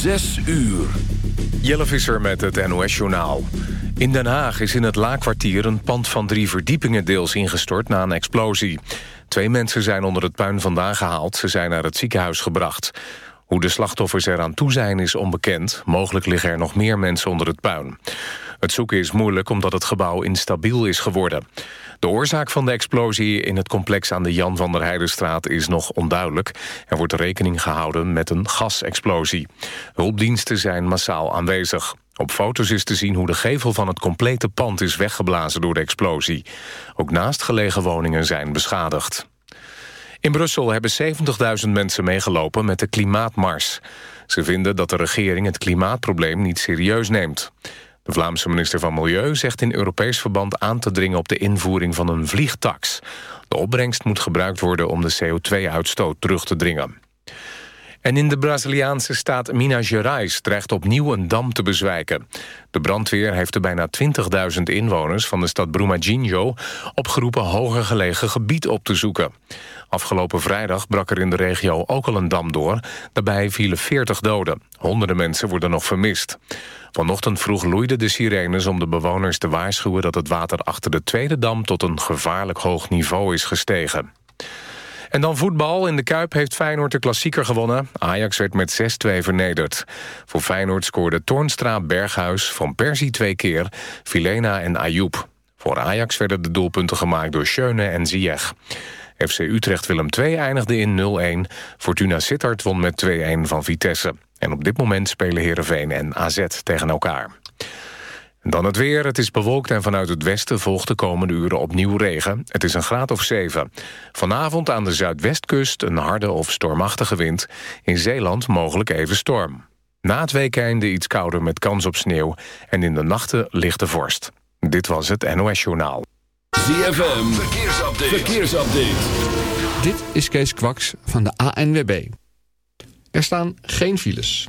Zes uur. Jelle Visser met het NOS-journaal. In Den Haag is in het Laakkwartier een pand van drie verdiepingen deels ingestort na een explosie. Twee mensen zijn onder het puin vandaan gehaald. Ze zijn naar het ziekenhuis gebracht. Hoe de slachtoffers eraan toe zijn is onbekend. Mogelijk liggen er nog meer mensen onder het puin. Het zoeken is moeilijk omdat het gebouw instabiel is geworden. De oorzaak van de explosie in het complex aan de Jan van der Heidenstraat is nog onduidelijk. Er wordt rekening gehouden met een gasexplosie. Hulpdiensten zijn massaal aanwezig. Op foto's is te zien hoe de gevel van het complete pand is weggeblazen door de explosie. Ook naastgelegen woningen zijn beschadigd. In Brussel hebben 70.000 mensen meegelopen met de klimaatmars. Ze vinden dat de regering het klimaatprobleem niet serieus neemt. De Vlaamse minister van Milieu zegt in Europees verband aan te dringen op de invoering van een vliegtax. De opbrengst moet gebruikt worden om de CO2-uitstoot terug te dringen. En in de Braziliaanse staat Minas Gerais dreigt opnieuw een dam te bezwijken. De brandweer heeft de bijna 20.000 inwoners van de stad Brumadinho... opgeroepen hoger gelegen gebied op te zoeken. Afgelopen vrijdag brak er in de regio ook al een dam door. Daarbij vielen 40 doden. Honderden mensen worden nog vermist. Vanochtend vroeg loeiden de sirenes om de bewoners te waarschuwen... dat het water achter de tweede dam tot een gevaarlijk hoog niveau is gestegen. En dan voetbal. In de Kuip heeft Feyenoord de klassieker gewonnen. Ajax werd met 6-2 vernederd. Voor Feyenoord scoorden Toornstra, Berghuis, Van Persie twee keer... Filena en Ayoub. Voor Ajax werden de doelpunten gemaakt door Schöne en Ziyech. FC Utrecht Willem II eindigde in 0-1. Fortuna Sittard won met 2-1 van Vitesse. En op dit moment spelen Heerenveen en AZ tegen elkaar. Dan het weer. Het is bewolkt en vanuit het westen volgt de komende uren opnieuw regen. Het is een graad of 7. Vanavond aan de zuidwestkust een harde of stormachtige wind. In Zeeland mogelijk even storm. Na het weekende iets kouder met kans op sneeuw. En in de nachten lichte vorst. Dit was het NOS Journaal. ZFM. Verkeersupdate. Verkeersupdate. Dit is Kees Kwaks van de ANWB. Er staan geen files.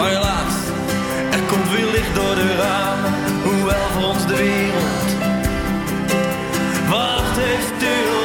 Maar helaas, er komt weer licht door de ramen. Hoewel voor ons de wereld wacht heeft stilgestaan.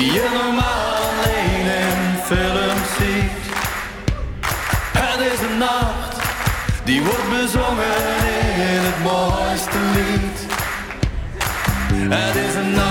Die je normaal alleen in films ziet. Het is een nacht die wordt bezongen in het mooiste lied. Het is een nacht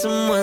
смс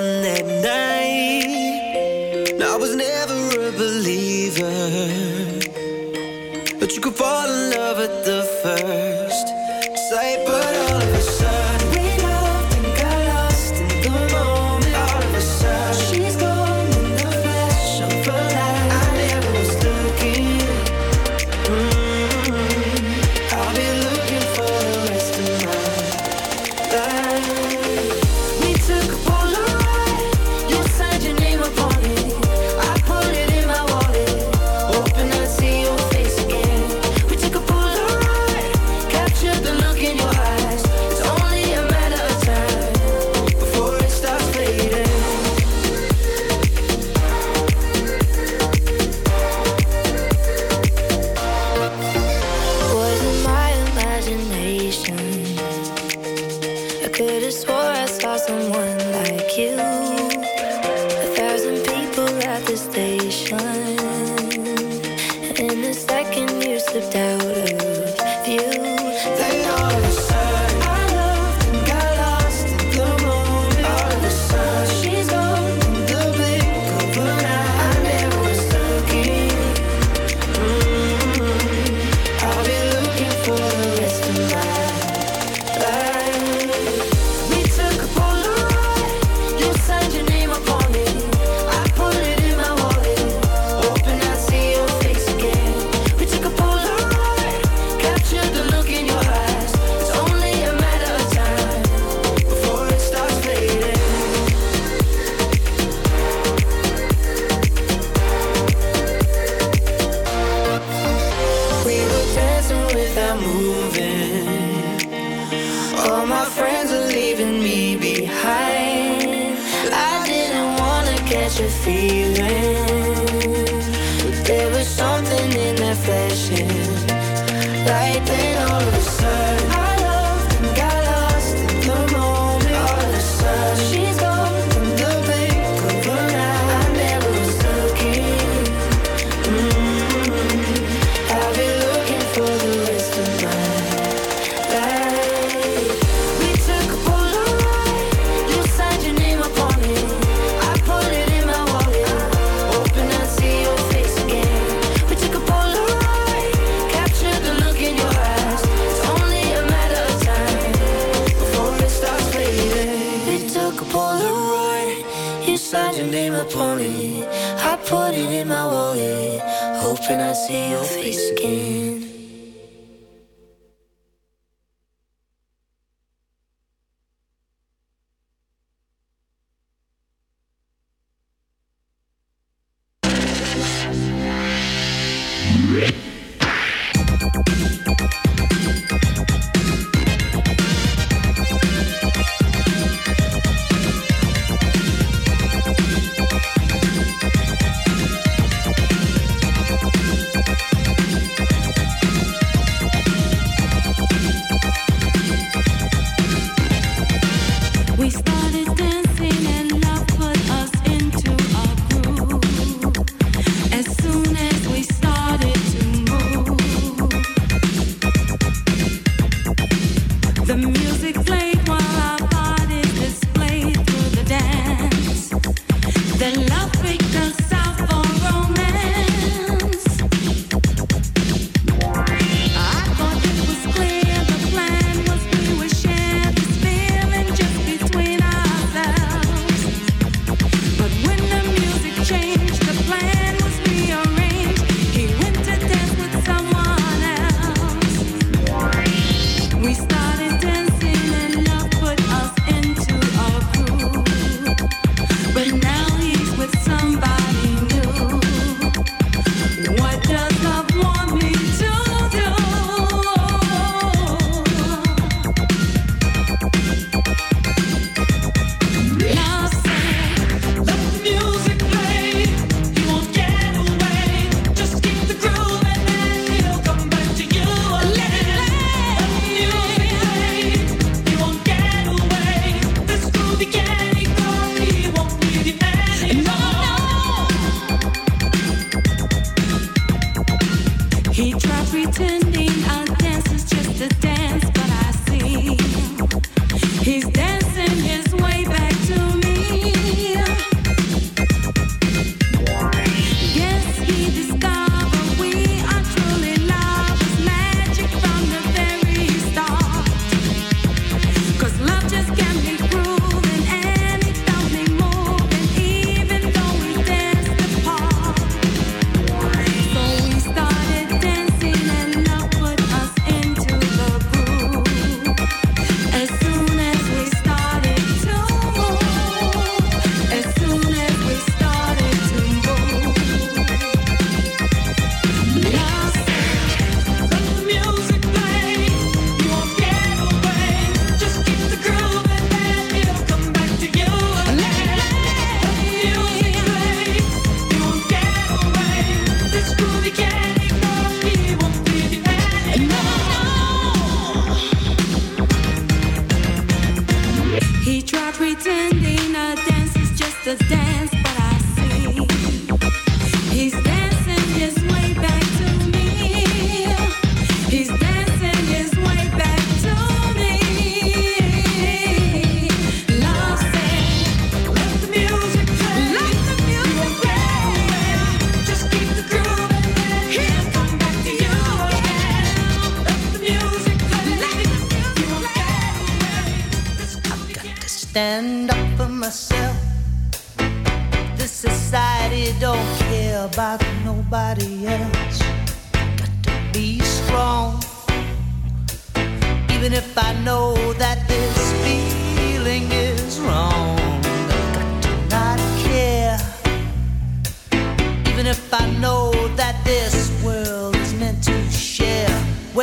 He tried pretending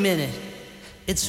minute. It's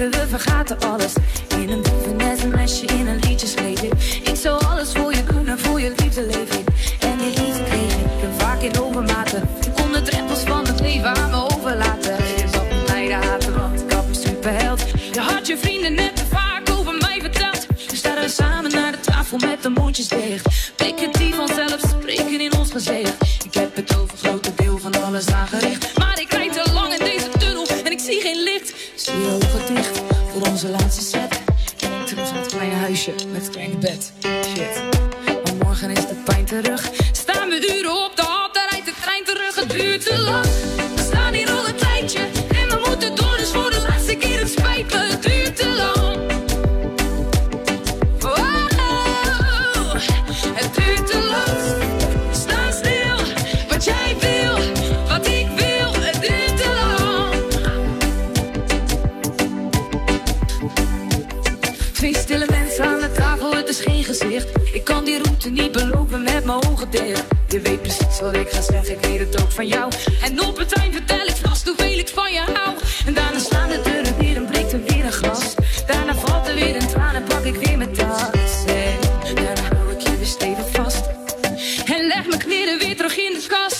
De we vergaten vast. En leg mijn knieën weer terug in de kast.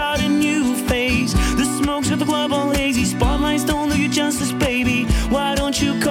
spotlights don't do your justice, baby. Why don't you come?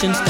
patience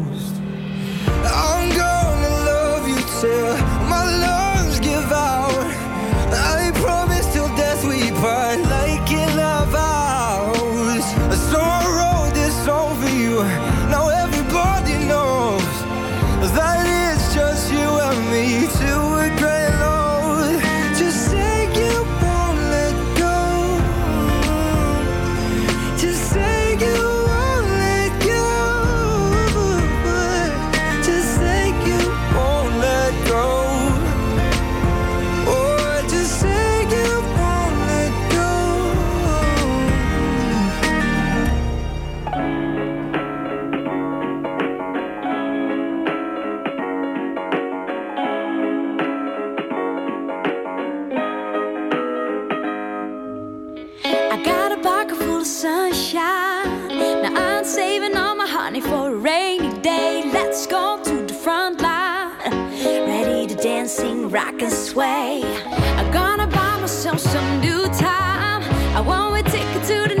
this way. I'm gonna buy myself some new time. I won't wait, take it to the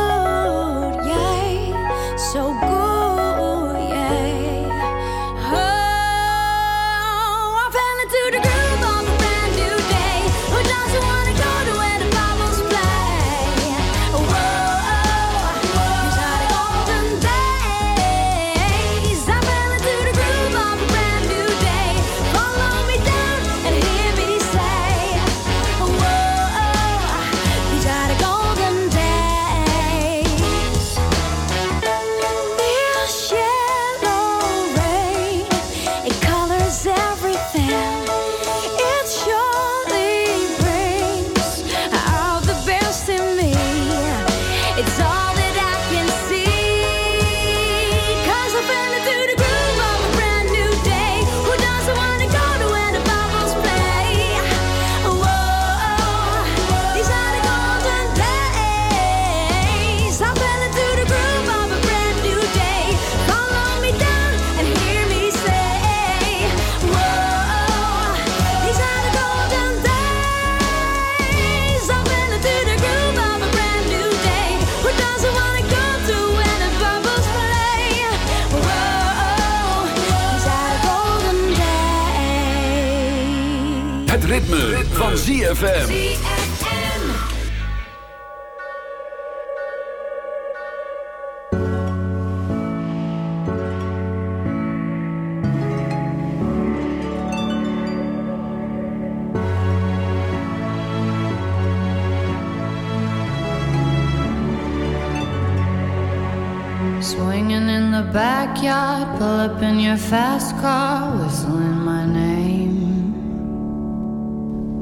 ZFM. Swinging in the backyard, pull up in your fast car, whistling